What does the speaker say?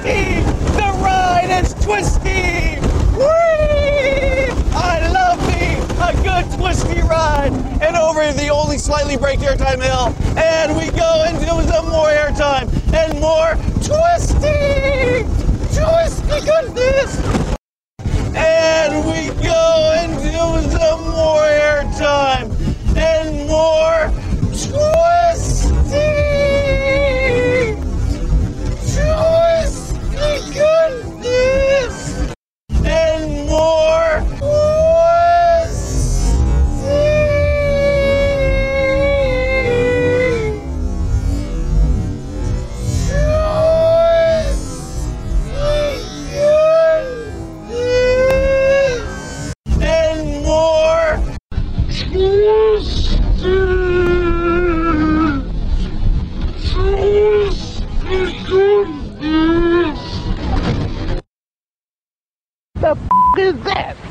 twisty. The ride is twisty. Whee! I love me a good twisty ride. And over the only slightly braked airtime hill, and we go The f- is that?